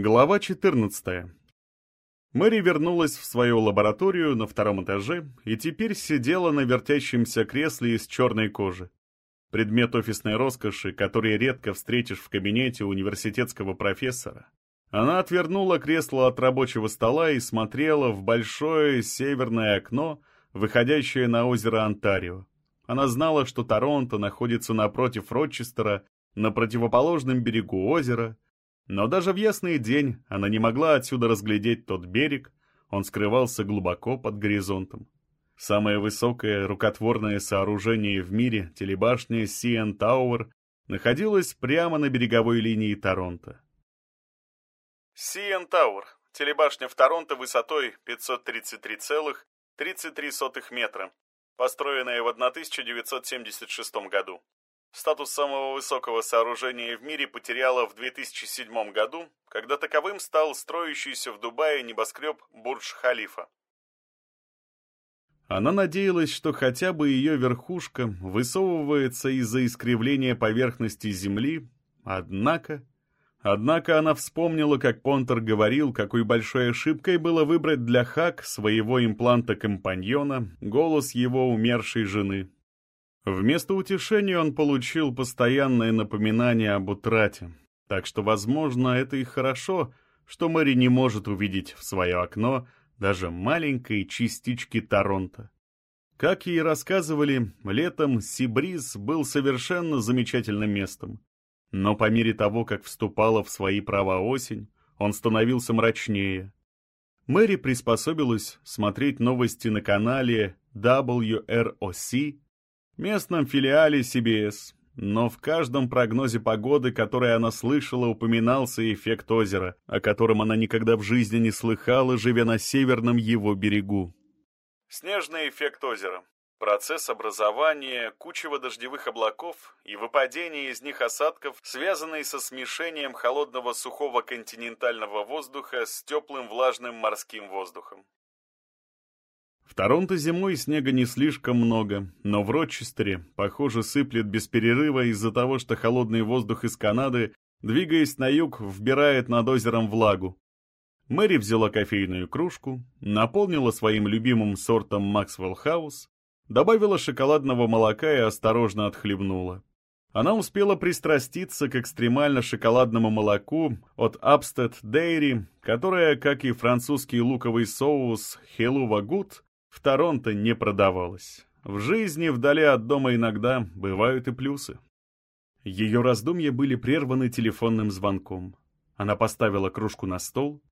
Глава 14. Мэри вернулась в свою лабораторию на втором этаже и теперь сидела на вертящемся кресле из черной кожи. Предмет офисной роскоши, который редко встретишь в кабинете университетского профессора. Она отвернула кресло от рабочего стола и смотрела в большое северное окно, выходящее на озеро Онтарио. Она знала, что Торонто находится напротив Рочестера, на противоположном берегу озера, но даже в ясный день она не могла отсюда разглядеть тот берег, он скрывался глубоко под горизонтом. Самое высокое рукотворное сооружение в мире, телебашня CN Tower, находилось прямо на береговой линии Торонто. CN Tower – телебашня в Торонто высотой 533,33 метра, построенная в 1976 году. Статус самого высокого сооружения в мире потеряла в 2007 году, когда таковым стал строящийся в Дубае небоскреб Бурдж-Халифа. Она надеялась, что хотя бы ее верхушка высовывается из-за искривления поверхности Земли, однако... Однако она вспомнила, как Понтер говорил, какой большой ошибкой было выбрать для Хак своего импланта-компаньона голос его умершей жены. Вместо утешения он получил постоянное напоминание об утрате. Так что, возможно, это и хорошо, что Мэри не может увидеть в свое окно даже маленькой частички Торонто. Как ей рассказывали, летом Сибриз был совершенно замечательным местом. Но по мере того, как вступала в свои права осень, он становился мрачнее. Мэри приспособилась смотреть новости на канале WROC местном филиале CBS, но в каждом прогнозе погоды, который она слышала, упоминался эффект озера, о котором она никогда в жизни не слыхала, живя на северном его берегу. Снежный эффект озера. Процесс образования кучево-дождевых облаков и выпадения из них осадков, связанный со смешением холодного сухого континентального воздуха с теплым влажным морским воздухом. В Торонто зимой снега не слишком много, но в Рочестере, похоже, сыплет без перерыва из-за того, что холодный воздух из Канады, двигаясь на юг, вбирает над озером влагу. Мэри взяла кофейную кружку, наполнила своим любимым сортом Максвелл Хаус, добавила шоколадного молока и осторожно отхлебнула. Она успела пристраститься к экстремально-шоколадному молоку от Upstead Dairy, которое, как и французский луковый соус Helluva Good, в Торонто не продавалось. В жизни вдали от дома иногда бывают и плюсы. Ее раздумья были прерваны телефонным звонком. Она поставила кружку на стол.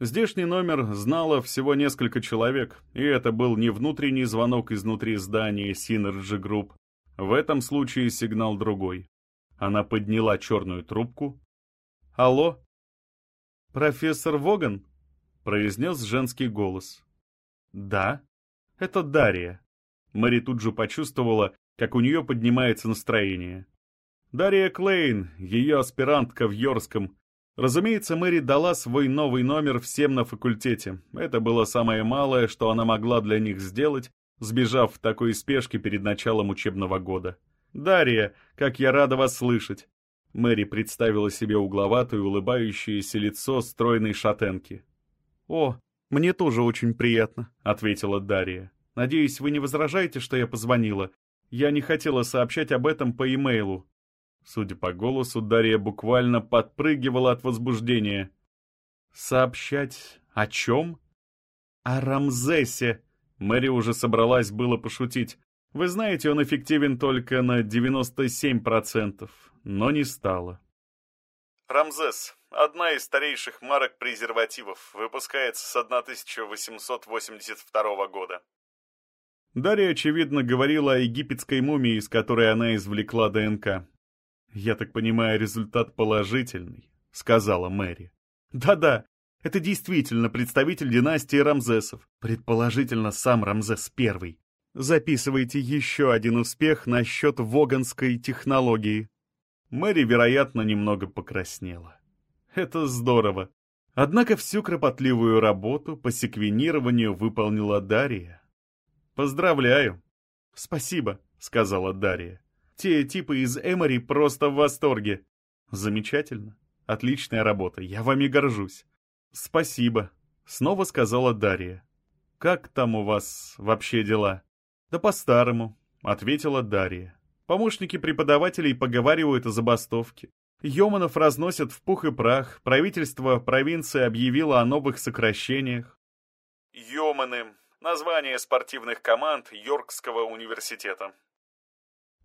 Здешний номер знало всего несколько человек, и это был не внутренний звонок изнутри здания Synergy Group. В этом случае сигнал другой. Она подняла черную трубку. «Алло?» «Профессор Воган?» — произнес женский голос. «Да», это Дарья. Мэри тут же почувствовала, как у нее поднимается настроение. Дарья Клейн, ее аспирантка в Йорском. Разумеется, Мэри дала свой новый номер всем на факультете. Это было самое малое, что она могла для них сделать, сбежав в такой спешке перед началом учебного года. «Дарья, как я рада вас слышать!» Мэри представила себе угловатое улыбающееся лицо стройной шатенки. «О, «Мне тоже очень приятно», — ответила Дарья. «Надеюсь, вы не возражаете, что я позвонила. Я не хотела сообщать об этом по имейлу». Судя по голосу, Дарья буквально подпрыгивала от возбуждения. «Сообщать о чем?» «О Рамзесе!» Мэри уже собралась было пошутить. «Вы знаете, он эффективен только на 97%, но не стало». Рамзес – одна из старейших марок презервативов, выпускается с 1882 года. Дарья, очевидно, говорила о египетской мумии, из которой она извлекла ДНК. «Я так понимаю, результат положительный», — сказала Мэри. «Да-да, это действительно представитель династии Рамзесов, предположительно сам Рамзес I. Записывайте еще один успех насчет воганской технологии». Мэри, вероятно, немного покраснела. Это здорово. Однако всю кропотливую работу по секвенированию выполнила Дарья. «Поздравляю!» «Спасибо», — сказала Дарья. «Те типы из Эмори просто в восторге». «Замечательно. Отличная работа, я вами горжусь. Спасибо, снова сказала Дарья. Как там у вас вообще дела? Да по-старому, ответила Дарья. Помощники преподавателей поговаривают о забастовке. Йоманов разносят в пух и прах, правительство провинции объявило о новых сокращениях. Йоманы — название спортивных команд Йоркского университета.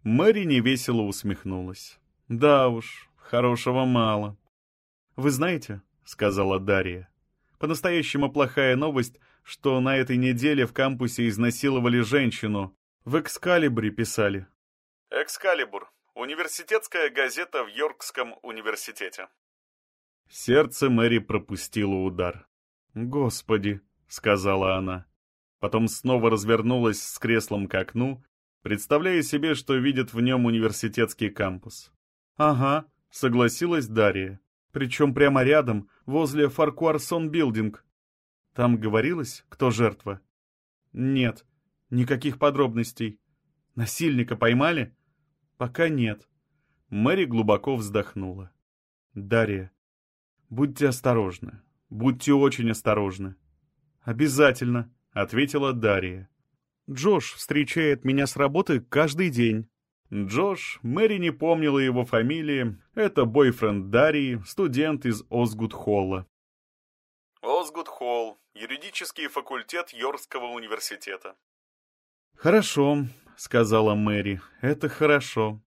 Мэри невесело усмехнулась. Да уж, хорошего мало. «Вы знаете», — сказала Дарья, — «по-настоящему плохая новость, что на этой неделе в кампусе изнасиловали женщину. В «Экскалибре» писали». «Экскалибур» — университетская газета в Йоркском университете. Сердце Мэри пропустило удар. «Господи», — сказала она. Потом снова развернулась с креслом к окну, представляя себе, что видит в нем университетский кампус. «Ага», — согласилась Дарья. Причем прямо рядом, возле Фаркуарсон Билдинг. Там говорилось, кто жертва? Нет, никаких подробностей. Насильника поймали? Пока нет. Мэри глубоко вздохнула. Дарья, будьте осторожны. Будьте очень осторожны. Обязательно, ответила Дарья. Джош встречает меня с работы каждый день. Джош, Мэри не помнила его фамилии, это бойфренд Дарьи, студент из Озгуд-Холла. Озгуд-Холл, юридический факультет Йоркского университета. «Хорошо», — сказала Мэри, — «это хорошо».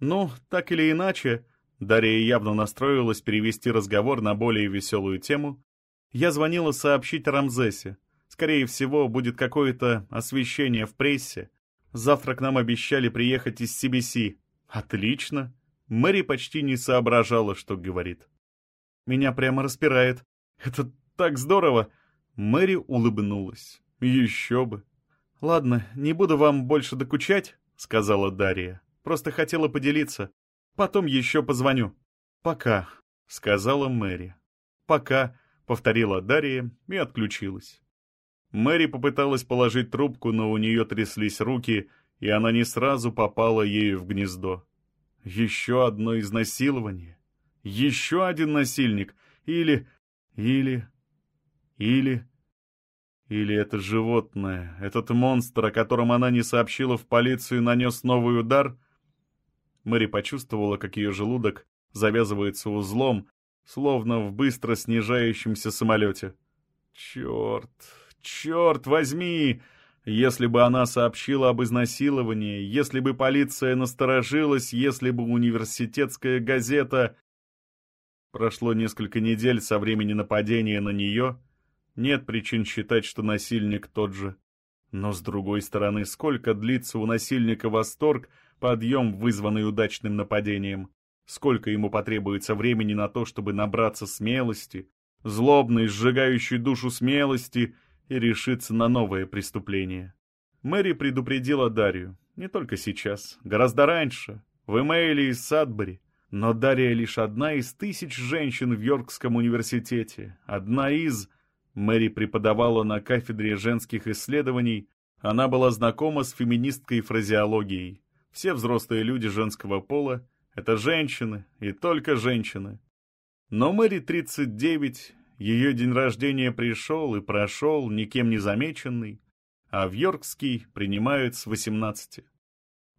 «Ну, так или иначе», — Дарья явно настроилась перевести разговор на более веселую тему, «я звонила сообщить Рамзесе. Скорее всего, будет какое-то освещение в прессе, Завтра к нам обещали приехать из CBC. Отлично. Мэри почти не соображала, что говорит. Меня прямо распирает. Это так здорово. Мэри улыбнулась. Еще бы. Ладно, не буду вам больше докучать, сказала Дарья. Просто хотела поделиться. Потом еще позвоню. Пока, сказала Мэри. Пока, повторила Дарья и отключилась. Мэри попыталась положить трубку, но у нее тряслись руки, и она не сразу попала ею в гнездо. Еще одно изнасилование. Еще один насильник. Или... Или... Или... Или это животное, этот монстр, о котором она не сообщила в полицию, нанес новый удар? Мэри почувствовала, как ее желудок завязывается узлом, словно в быстро снижающемся самолете. Черт, Черт возьми! Если бы она сообщила об изнасиловании, если бы полиция насторожилась, если бы университетская газета... Прошло несколько недель со времени нападения на нее. Нет причин считать, что насильник тот же. Но, с другой стороны, сколько длится у насильника восторг, подъем, вызванный удачным нападением? Сколько ему потребуется времени на то, чтобы набраться смелости, злобной, сжигающей душу смелости — и решиться на новое преступление. Мэри предупредила Дарью, не только сейчас, гораздо раньше, в Эмейле из Садбери, но Дарья лишь одна из тысяч женщин в Йоркском университете, одна из... Мэри преподавала на кафедре женских исследований, она была знакома с феминисткой фразеологией. Все взрослые люди женского пола — это женщины, и только женщины. Но Мэри 39, ее день рождения пришел и прошел, никем не замеченный, а в Йоркский принимают с 18.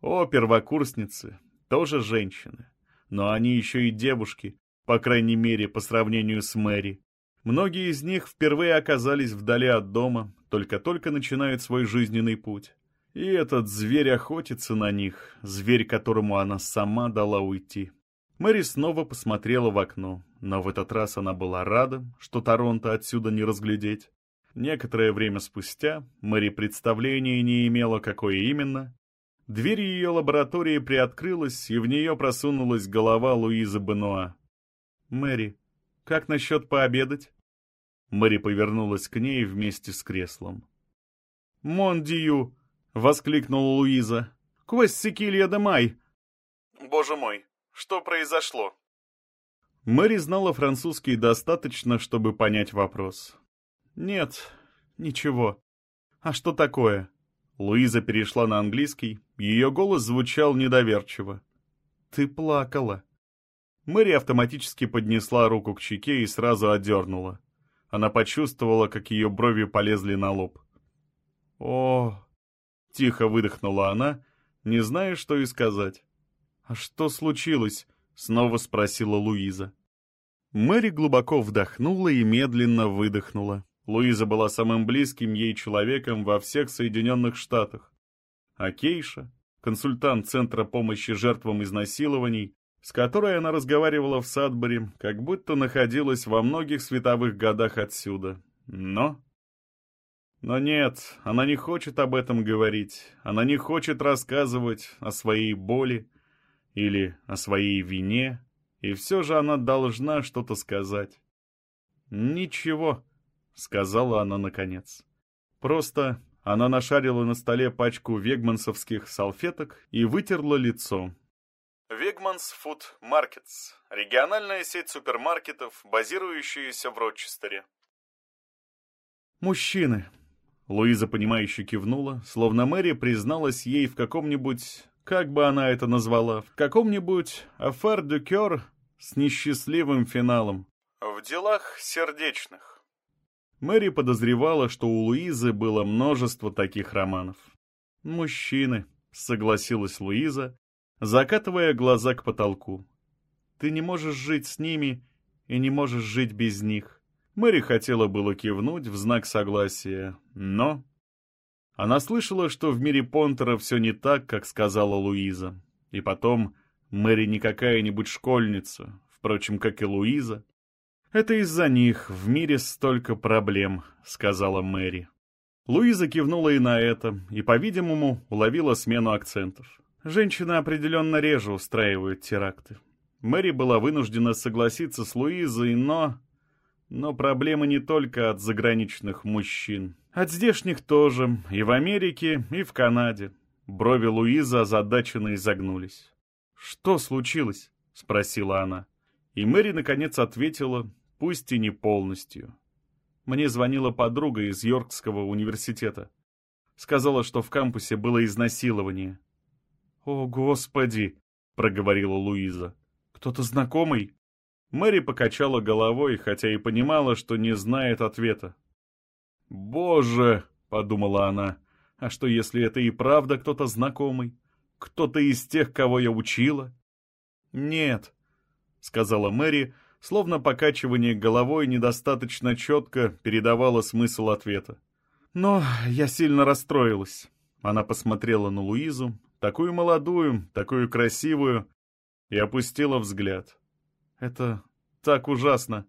О, первокурсницы, тоже женщины. Но они еще и девушки, по крайней мере, по сравнению с Мэри. Многие из них впервые оказались вдали от дома, только-только начинают свой жизненный путь. И этот зверь охотится на них, зверь, которому она сама дала уйти. Мэри снова посмотрела в окно, но в этот раз она была рада, что Торонто отсюда не разглядеть. Некоторое время спустя Мэри представления не имела, какое именно. Дверь ее лаборатории приоткрылась, и в нее просунулась голова Луизы Бенуа. «Мэри, как насчет пообедать?» Мэри повернулась к ней вместе с креслом. «Мон дию!» — воскликнула Луиза. «Квось секилья де май!» «Боже мой, что произошло?» Мэри знала французский достаточно, чтобы понять вопрос. «Нет, ничего. А что такое?» Луиза перешла на английский, ее голос звучал недоверчиво. «Ты плакала». Мэри автоматически поднесла руку к щеке и сразу отдернула. Она почувствовала, как ее брови полезли на лоб. «О!» — тихо выдохнула она, не зная, что и сказать. «А что случилось?» — снова спросила Луиза. Мэри глубоко вдохнула и медленно выдохнула. Луиза была самым близким ей человеком во всех Соединенных Штатах. А Кейша, консультант Центра помощи жертвам изнасилований, с которой она разговаривала в Садбери, как будто находилась во многих световых годах отсюда. Но... Но нет, она не хочет об этом говорить, она не хочет рассказывать о своей боли или о своей вине, и все же она должна что-то сказать. «Ничего», — сказала она наконец. «Просто она нашарила на столе пачку вегмансовских салфеток и вытерла лицо, Вигманс Фуд Маркетс – региональная сеть супермаркетов, базирующаяся в Рочестере. «Мужчины!» – Луиза, понимающе кивнула, словно Мэри призналась ей в каком-нибудь, как бы она это назвала, в каком-нибудь «афар де кёр» с несчастливым финалом. В делах сердечных. Мэри подозревала, что у Луизы было множество таких романов. «Мужчины», — согласилась Луиза, закатывая глаза к потолку. «Ты не можешь жить с ними и не можешь жить без них». Мэри хотела было кивнуть в знак согласия, но... Она слышала, что в мире Понтера все не так, как сказала Луиза. И потом, Мэри не какая-нибудь школьница, впрочем, как и Луиза. «Это из-за них в мире столько проблем», — сказала Мэри. Луиза кивнула и на это, и, по-видимому, уловила смену акцентов. Женщины определенно реже устраивают теракты. Мэри была вынуждена согласиться с Луизой, но... Но проблемы не только от заграничных мужчин. От здешних тоже, и в Америке, и в Канаде. Брови Луизы озадаченно изогнулись. «Что случилось?» — спросила она. И Мэри наконец ответила, пусть и не полностью. Мне звонила подруга из Йоркского университета. Сказала, что в кампусе было изнасилование. «О, Господи!» — проговорила Луиза. «Кто-то знакомый?» Мэри покачала головой, хотя и понимала, что не знает ответа. «Боже!» — подумала она. «А что, если это и правда кто-то знакомый? Кто-то из тех, кого я учила?» «Нет», — сказала Мэри, словно покачивание головой недостаточно четко передавало смысл ответа. «Но я сильно расстроилась». Она посмотрела на Луизу, такую молодую, такую красивую, и опустила взгляд. Это так ужасно.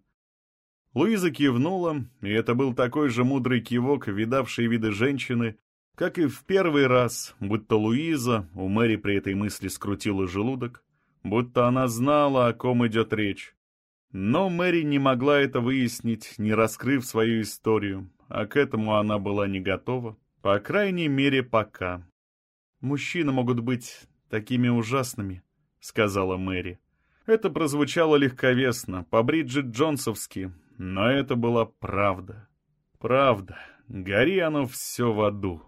Луиза кивнула, и это был такой же мудрый кивок, видавший виды женщины, как и в первый раз, будто Луиза, у Мэри при этой мысли скрутила желудок, будто она знала, о ком идет речь. Но Мэри не могла это выяснить, не раскрыв свою историю, а к этому она была не готова, по крайней мере, пока. «Мужчины могут быть такими ужасными», — сказала Мэри. Это прозвучало легковесно, по-Бриджит Джонсовски, но это была правда. Правда. Гори оно все в аду.